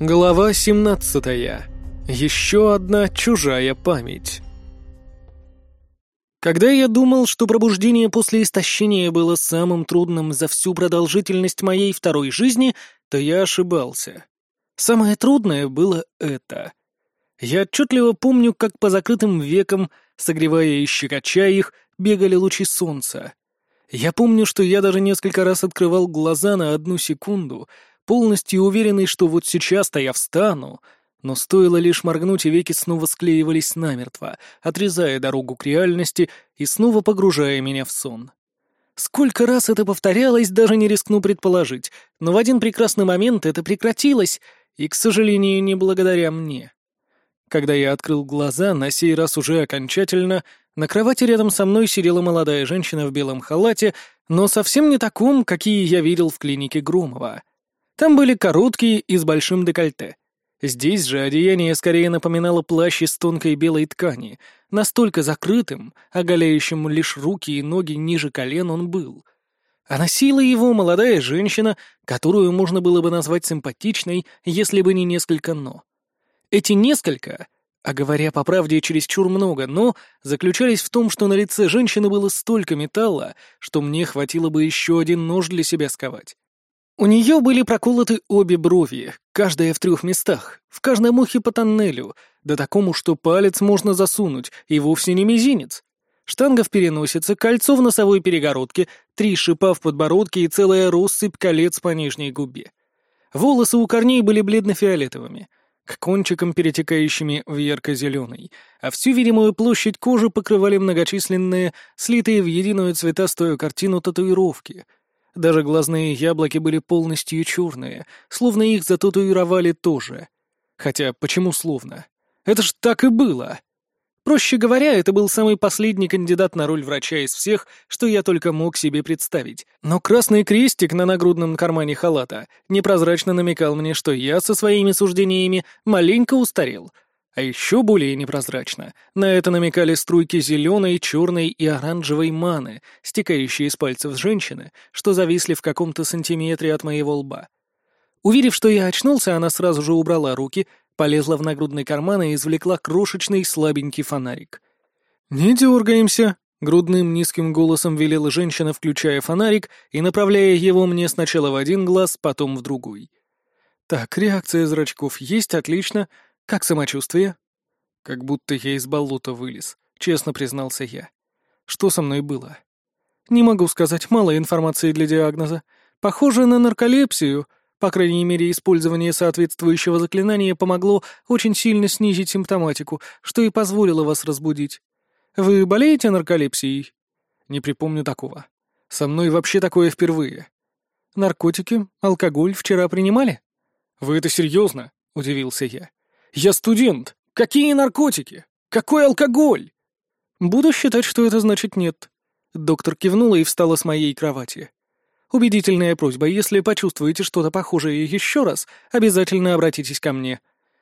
Глава 17. Еще одна чужая память. Когда я думал, что пробуждение после истощения было самым трудным за всю продолжительность моей второй жизни, то я ошибался. Самое трудное было это. Я отчетливо помню, как по закрытым векам, согревая и щекоча их, бегали лучи солнца. Я помню, что я даже несколько раз открывал глаза на одну секунду — полностью уверенный, что вот сейчас-то я встану, но стоило лишь моргнуть, и веки снова склеивались намертво, отрезая дорогу к реальности и снова погружая меня в сон. Сколько раз это повторялось, даже не рискну предположить, но в один прекрасный момент это прекратилось, и, к сожалению, не благодаря мне. Когда я открыл глаза, на сей раз уже окончательно, на кровати рядом со мной сидела молодая женщина в белом халате, но совсем не таком, какие я видел в клинике Громова. Там были короткие и с большим декольте. Здесь же одеяние скорее напоминало плащ из тонкой белой ткани, настолько закрытым, оголяющим лишь руки и ноги ниже колен он был. А носила его молодая женщина, которую можно было бы назвать симпатичной, если бы не несколько «но». Эти несколько, а говоря по правде, чересчур много «но», заключались в том, что на лице женщины было столько металла, что мне хватило бы еще один нож для себя сковать. У нее были проколоты обе брови, каждая в трех местах, в каждом ухе по тоннелю, да такому, что палец можно засунуть, и вовсе не мизинец. Штанга в переносице, кольцо в носовой перегородке, три шипа в подбородке и целая россыпь колец по нижней губе. Волосы у корней были бледно-фиолетовыми, к кончикам перетекающими в ярко-зеленый, а всю видимую площадь кожи покрывали многочисленные, слитые в единую цветастую картину татуировки — даже глазные яблоки были полностью черные, словно их зататуировали тоже. Хотя, почему словно? Это ж так и было. Проще говоря, это был самый последний кандидат на роль врача из всех, что я только мог себе представить. Но красный крестик на нагрудном кармане халата непрозрачно намекал мне, что я со своими суждениями маленько устарел — а еще более непрозрачно, на это намекали струйки зеленой, черной и оранжевой маны, стекающие из пальцев женщины, что зависли в каком-то сантиметре от моего лба. Увидев, что я очнулся, она сразу же убрала руки, полезла в нагрудный карман и извлекла крошечный слабенький фонарик. «Не дергаемся», — грудным низким голосом велела женщина, включая фонарик и направляя его мне сначала в один глаз, потом в другой. «Так, реакция зрачков есть, отлично. «Как самочувствие?» «Как будто я из болота вылез», — честно признался я. «Что со мной было?» «Не могу сказать, мало информации для диагноза. Похоже на нарколепсию. По крайней мере, использование соответствующего заклинания помогло очень сильно снизить симптоматику, что и позволило вас разбудить. Вы болеете нарколепсией?» «Не припомню такого. Со мной вообще такое впервые». «Наркотики, алкоголь вчера принимали?» «Вы это серьезно?» — удивился я. Я студент. Какие наркотики? Какой алкоголь? Буду считать, что это значит нет. Доктор кивнула и встала с моей кровати. Убедительная просьба, если почувствуете что-то похожее еще раз, обязательно обратитесь ко мне.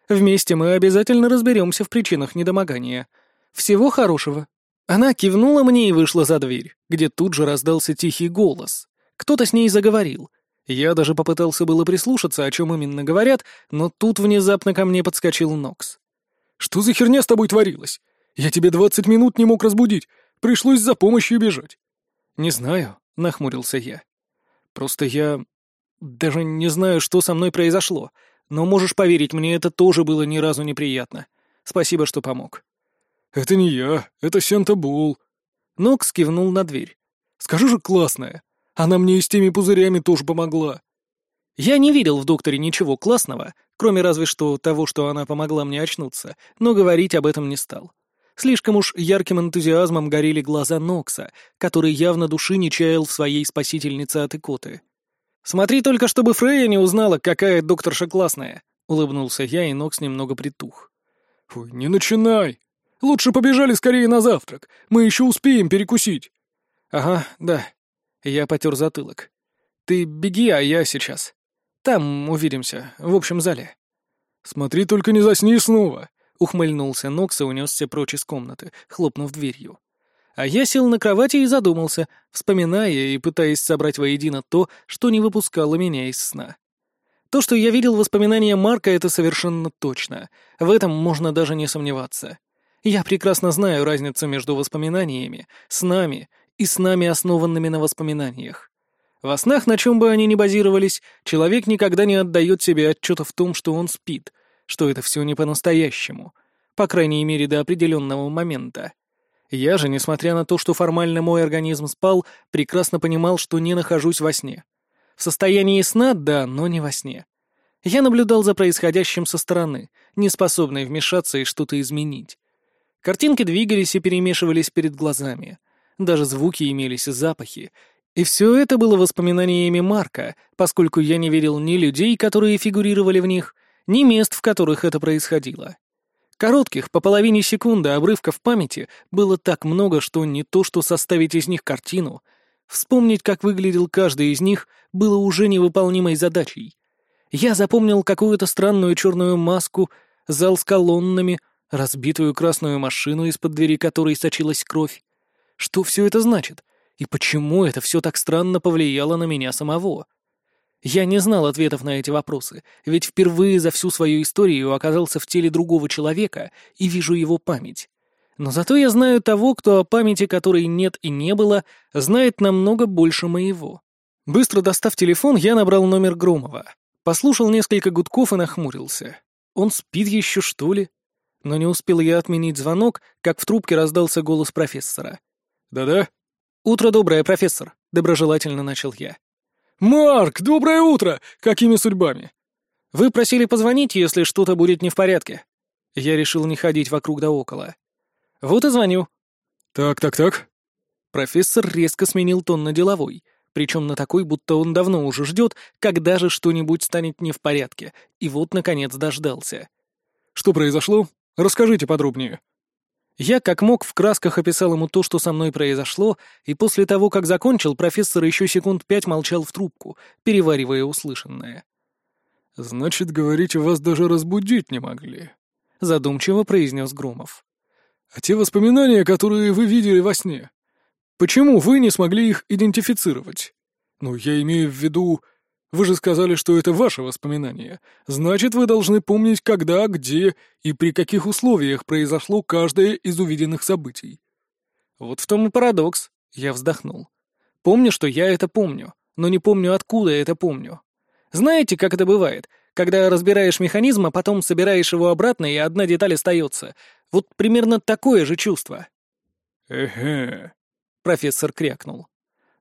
Вместе мы обязательно разберемся в причинах недомогания. Всего хорошего. Она кивнула мне и вышла за дверь, где тут же раздался тихий голос. Кто-то с ней заговорил, я даже попытался было прислушаться, о чем именно говорят, но тут внезапно ко мне подскочил Нокс. «Что за херня с тобой творилась? Я тебе двадцать минут не мог разбудить. Пришлось за помощью бежать». «Не знаю», — нахмурился я. «Просто я... даже не знаю, что со мной произошло. Но можешь поверить, мне это тоже было ни разу неприятно. Спасибо, что помог». «Это не я, это Сента Бул». Нокс кивнул на дверь. «Скажи же, классная. Она мне и с теми пузырями тоже помогла. Я не видел в докторе ничего классного, кроме разве что того, что она помогла мне очнуться, но говорить об этом не стал. Слишком уж ярким энтузиазмом горели глаза Нокса, который явно души не чаял в своей спасительнице от икоты. «Смотри только, чтобы Фрея не узнала, какая докторша классная», — улыбнулся я, и Нокс немного притух. «Фу, не начинай! Лучше побежали скорее на завтрак, мы еще успеем перекусить». «Ага, да», я потер затылок. «Ты беги, а я сейчас. Там увидимся, в общем зале». «Смотри, только не засни снова», — ухмыльнулся Нокс и унесся прочь из комнаты, хлопнув дверью. А я сел на кровати и задумался, вспоминая и пытаясь собрать воедино то, что не выпускало меня из сна. То, что я видел воспоминания Марка, это совершенно точно. В этом можно даже не сомневаться. Я прекрасно знаю разницу между воспоминаниями, снами и снами, основанными на воспоминаниях. Во снах, на чем бы они ни базировались, человек никогда не отдает себе отчета в том, что он спит, что это все не по-настоящему, по крайней мере до определенного момента. Я же, несмотря на то, что формально мой организм спал, прекрасно понимал, что не нахожусь во сне. В состоянии сна, да, но не во сне. Я наблюдал за происходящим со стороны, не способный вмешаться и что-то изменить. Картинки двигались и перемешивались перед глазами. Даже звуки имелись и запахи. И все это было воспоминаниями Марка, поскольку я не видел ни людей, которые фигурировали в них, ни мест, в которых это происходило. Коротких, по половине секунды обрывков памяти было так много, что не то что составить из них картину — Вспомнить, как выглядел каждый из них, было уже невыполнимой задачей. Я запомнил какую-то странную черную маску, зал с колоннами, разбитую красную машину, из-под двери которой сочилась кровь. Что все это значит? И почему это все так странно повлияло на меня самого? Я не знал ответов на эти вопросы, ведь впервые за всю свою историю оказался в теле другого человека и вижу его память. Но зато я знаю того, кто о памяти которой нет и не было, знает намного больше моего. Быстро достав телефон, я набрал номер Громова. Послушал несколько гудков и нахмурился. Он спит еще, что ли? Но не успел я отменить звонок, как в трубке раздался голос профессора. «Да-да?» «Утро доброе, профессор», — доброжелательно начал я. «Марк, доброе утро! Какими судьбами?» «Вы просили позвонить, если что-то будет не в порядке». Я решил не ходить вокруг да около. Вот и звоню». «Так, так, так». Профессор резко сменил тон на деловой, причем на такой, будто он давно уже ждет, когда же что-нибудь станет не в порядке, и вот, наконец, дождался. «Что произошло? Расскажите подробнее». Я как мог в красках описал ему то, что со мной произошло, и после того, как закончил, профессор еще секунд пять молчал в трубку, переваривая услышанное. «Значит, говорите, вас даже разбудить не могли», — задумчиво произнес Громов. А те воспоминания, которые вы видели во сне, почему вы не смогли их идентифицировать? Ну, я имею в виду, вы же сказали, что это ваши воспоминания. Значит, вы должны помнить, когда, где и при каких условиях произошло каждое из увиденных событий. Вот в том и парадокс. Я вздохнул. Помню, что я это помню, но не помню, откуда это помню. Знаете, как это бывает? Когда разбираешь механизм, а потом собираешь его обратно, и одна деталь остается. Вот примерно такое же чувство. «Эхе», — профессор крякнул.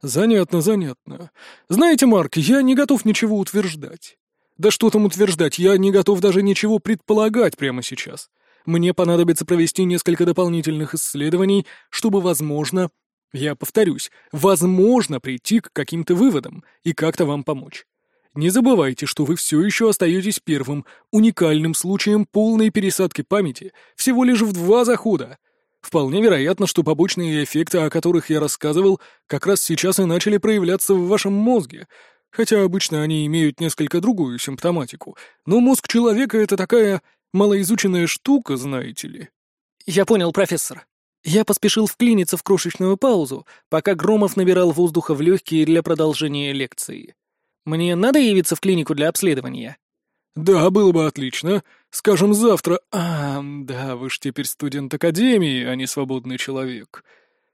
«Занятно, занятно. Знаете, Марк, я не готов ничего утверждать. Да что там утверждать, я не готов даже ничего предполагать прямо сейчас. Мне понадобится провести несколько дополнительных исследований, чтобы, возможно, я повторюсь, возможно прийти к каким-то выводам и как-то вам помочь. Не забывайте, что вы все еще остаетесь первым, уникальным случаем полной пересадки памяти всего лишь в два захода. Вполне вероятно, что побочные эффекты, о которых я рассказывал, как раз сейчас и начали проявляться в вашем мозге, хотя обычно они имеют несколько другую симптоматику. Но мозг человека — это такая малоизученная штука, знаете ли. Я понял, профессор. Я поспешил вклиниться в крошечную паузу, пока Громов набирал воздуха в легкие для продолжения лекции. Мне надо явиться в клинику для обследования?» «Да, было бы отлично. Скажем, завтра... А, да, вы ж теперь студент Академии, а не свободный человек.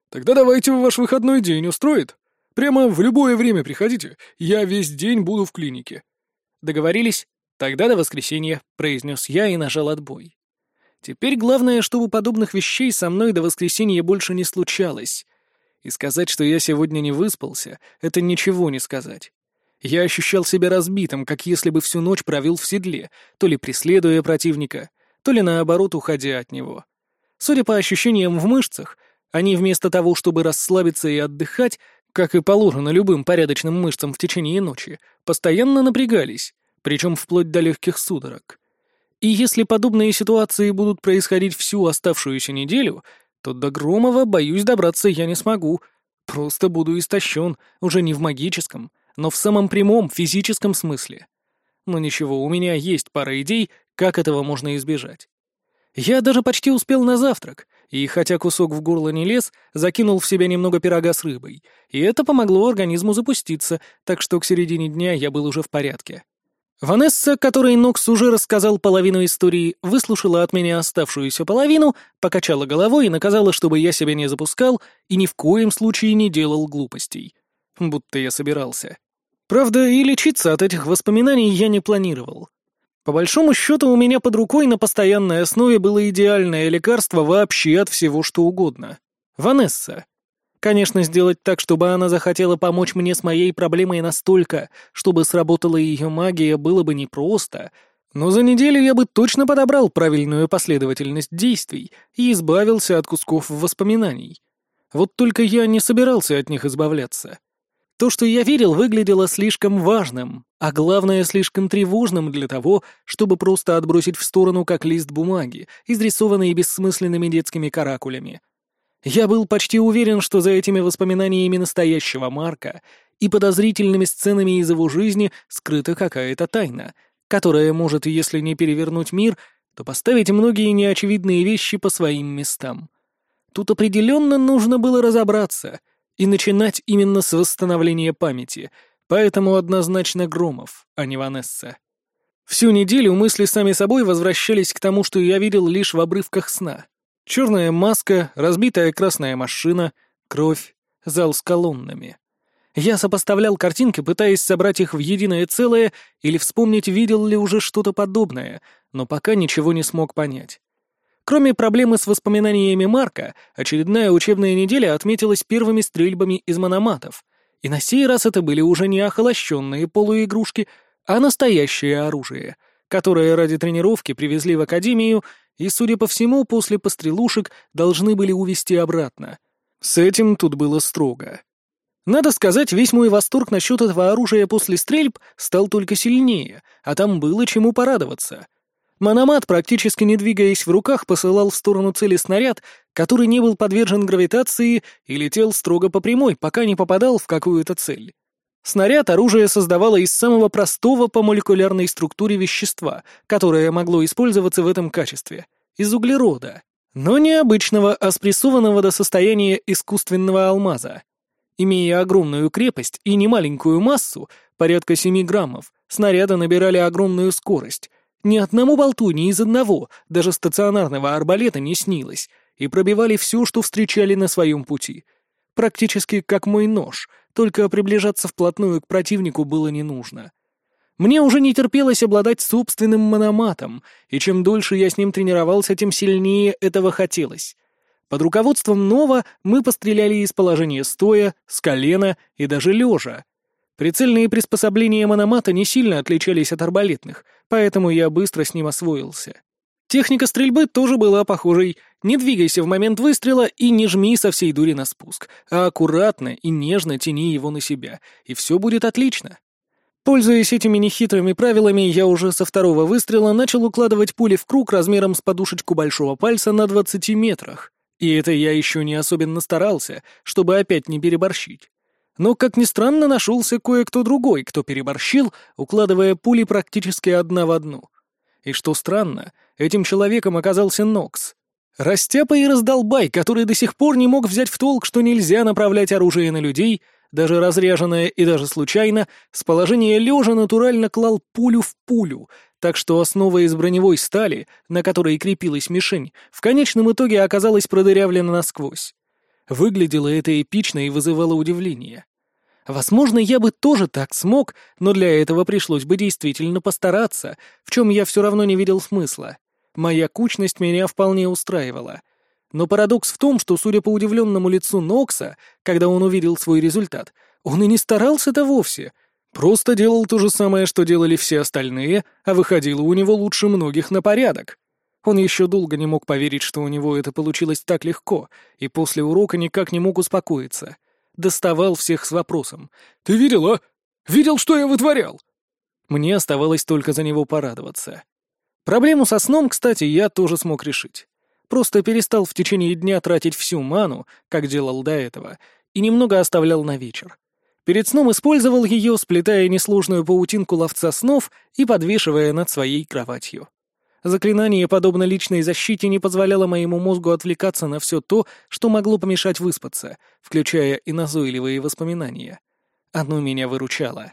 Тогда давайте в ваш выходной день устроит. Прямо в любое время приходите. Я весь день буду в клинике». «Договорились? Тогда до воскресенья», — произнес я и нажал отбой. Теперь главное, чтобы подобных вещей со мной до воскресенья больше не случалось. И сказать, что я сегодня не выспался, это ничего не сказать. Я ощущал себя разбитым, как если бы всю ночь провел в седле, то ли преследуя противника, то ли наоборот уходя от него. Судя по ощущениям в мышцах, они вместо того, чтобы расслабиться и отдыхать, как и положено любым порядочным мышцам в течение ночи, постоянно напрягались, причем вплоть до легких судорог. И если подобные ситуации будут происходить всю оставшуюся неделю, то до Громова, боюсь, добраться я не смогу. Просто буду истощен, уже не в магическом, но в самом прямом физическом смысле. Но ничего, у меня есть пара идей, как этого можно избежать. Я даже почти успел на завтрак, и хотя кусок в горло не лез, закинул в себя немного пирога с рыбой, и это помогло организму запуститься, так что к середине дня я был уже в порядке. Ванесса, которой Нокс уже рассказал половину истории, выслушала от меня оставшуюся половину, покачала головой и наказала, чтобы я себя не запускал и ни в коем случае не делал глупостей. Будто я собирался. Правда, и лечиться от этих воспоминаний я не планировал. По большому счету, у меня под рукой на постоянной основе было идеальное лекарство вообще от всего что угодно. Ванесса. Конечно, сделать так, чтобы она захотела помочь мне с моей проблемой настолько, чтобы сработала ее магия, было бы непросто, но за неделю я бы точно подобрал правильную последовательность действий и избавился от кусков воспоминаний. Вот только я не собирался от них избавляться. То, что я верил, выглядело слишком важным, а главное, слишком тревожным для того, чтобы просто отбросить в сторону как лист бумаги, изрисованный бессмысленными детскими каракулями — я был почти уверен, что за этими воспоминаниями настоящего Марка и подозрительными сценами из его жизни скрыта какая-то тайна, которая может, если не перевернуть мир, то поставить многие неочевидные вещи по своим местам. Тут определенно нужно было разобраться и начинать именно с восстановления памяти, поэтому однозначно Громов, а не Ванесса. Всю неделю мысли сами собой возвращались к тому, что я видел лишь в обрывках сна — Черная маска, разбитая красная машина, кровь, зал с колоннами. Я сопоставлял картинки, пытаясь собрать их в единое целое или вспомнить, видел ли уже что-то подобное, но пока ничего не смог понять. Кроме проблемы с воспоминаниями Марка, очередная учебная неделя отметилась первыми стрельбами из мономатов, и на сей раз это были уже не охолощенные полуигрушки, а настоящее оружие, которое ради тренировки привезли в академию и, судя по всему, после пострелушек должны были увести обратно. С этим тут было строго. Надо сказать, весь мой восторг насчет этого оружия после стрельб стал только сильнее, а там было чему порадоваться. Мономат, практически не двигаясь в руках, посылал в сторону цели снаряд, который не был подвержен гравитации и летел строго по прямой, пока не попадал в какую-то цель. Снаряд оружие создавало из самого простого по молекулярной структуре вещества, которое могло использоваться в этом качестве — из углерода. Но не обычного, а спрессованного до состояния искусственного алмаза. Имея огромную крепость и немаленькую массу, порядка 7 граммов, снаряды набирали огромную скорость. Ни одному болту, ни из одного, даже стационарного арбалета не снилось, и пробивали все, что встречали на своем пути. Практически как мой нож — только приближаться вплотную к противнику было не нужно. Мне уже не терпелось обладать собственным мономатом, и чем дольше я с ним тренировался, тем сильнее этого хотелось. Под руководством Нова мы постреляли из положения стоя, с колена и даже лежа. Прицельные приспособления мономата не сильно отличались от арбалетных, поэтому я быстро с ним освоился. Техника стрельбы тоже была похожей. Не двигайся в момент выстрела и не жми со всей дури на спуск, а аккуратно и нежно тяни его на себя, и все будет отлично. Пользуясь этими нехитрыми правилами, я уже со второго выстрела начал укладывать пули в круг размером с подушечку большого пальца на 20 метрах. И это я еще не особенно старался, чтобы опять не переборщить. Но, как ни странно, нашелся кое-кто другой, кто переборщил, укладывая пули практически одна в одну. И что странно, этим человеком оказался Нокс. Растяпа и раздолбай, который до сих пор не мог взять в толк, что нельзя направлять оружие на людей, даже разряженное и даже случайно, с положения лежа натурально клал пулю в пулю, так что основа из броневой стали, на которой крепилась мишень, в конечном итоге оказалась продырявлена насквозь. Выглядело это эпично и вызывало удивление. Возможно, я бы тоже так смог, но для этого пришлось бы действительно постараться, в чем я все равно не видел смысла. Моя кучность меня вполне устраивала. Но парадокс в том, что, судя по удивленному лицу Нокса, когда он увидел свой результат, он и не старался-то вовсе. Просто делал то же самое, что делали все остальные, а выходило у него лучше многих на порядок. Он еще долго не мог поверить, что у него это получилось так легко, и после урока никак не мог успокоиться доставал всех с вопросом. «Ты видел, а? Видел, что я вытворял?» Мне оставалось только за него порадоваться. Проблему со сном, кстати, я тоже смог решить. Просто перестал в течение дня тратить всю ману, как делал до этого, и немного оставлял на вечер. Перед сном использовал ее, сплетая несложную паутинку ловца снов и подвешивая над своей кроватью. Заклинание, подобно личной защите, не позволяло моему мозгу отвлекаться на все то, что могло помешать выспаться, включая и назойливые воспоминания. Оно меня выручало.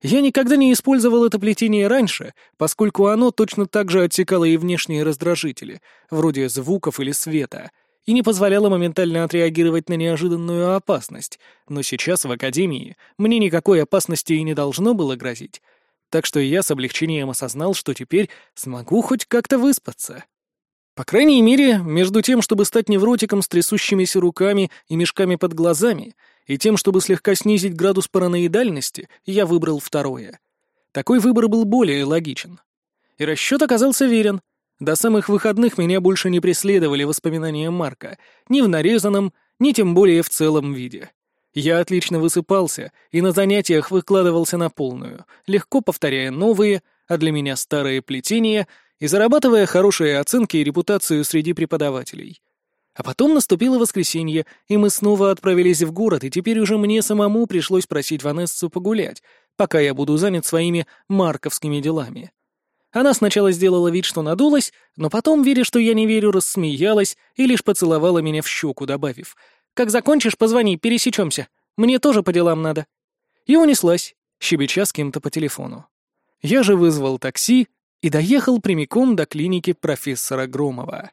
Я никогда не использовал это плетение раньше, поскольку оно точно так же отсекало и внешние раздражители, вроде звуков или света, и не позволяло моментально отреагировать на неожиданную опасность, но сейчас в Академии мне никакой опасности и не должно было грозить, так что я с облегчением осознал, что теперь смогу хоть как-то выспаться. По крайней мере, между тем, чтобы стать невротиком с трясущимися руками и мешками под глазами, и тем, чтобы слегка снизить градус параноидальности, я выбрал второе. Такой выбор был более логичен. И расчет оказался верен. До самых выходных меня больше не преследовали воспоминания Марка, ни в нарезанном, ни тем более в целом виде. Я отлично высыпался и на занятиях выкладывался на полную, легко повторяя новые, а для меня старые плетения и зарабатывая хорошие оценки и репутацию среди преподавателей. А потом наступило воскресенье, и мы снова отправились в город, и теперь уже мне самому пришлось просить Ванессу погулять, пока я буду занят своими марковскими делами. Она сначала сделала вид, что надулась, но потом, веря, что я не верю, рассмеялась и лишь поцеловала меня в щеку, добавив, «Как закончишь, позвони, пересечемся. Мне тоже по делам надо». И унеслась, щебеча с кем-то по телефону. Я же вызвал такси и доехал прямиком до клиники профессора Громова.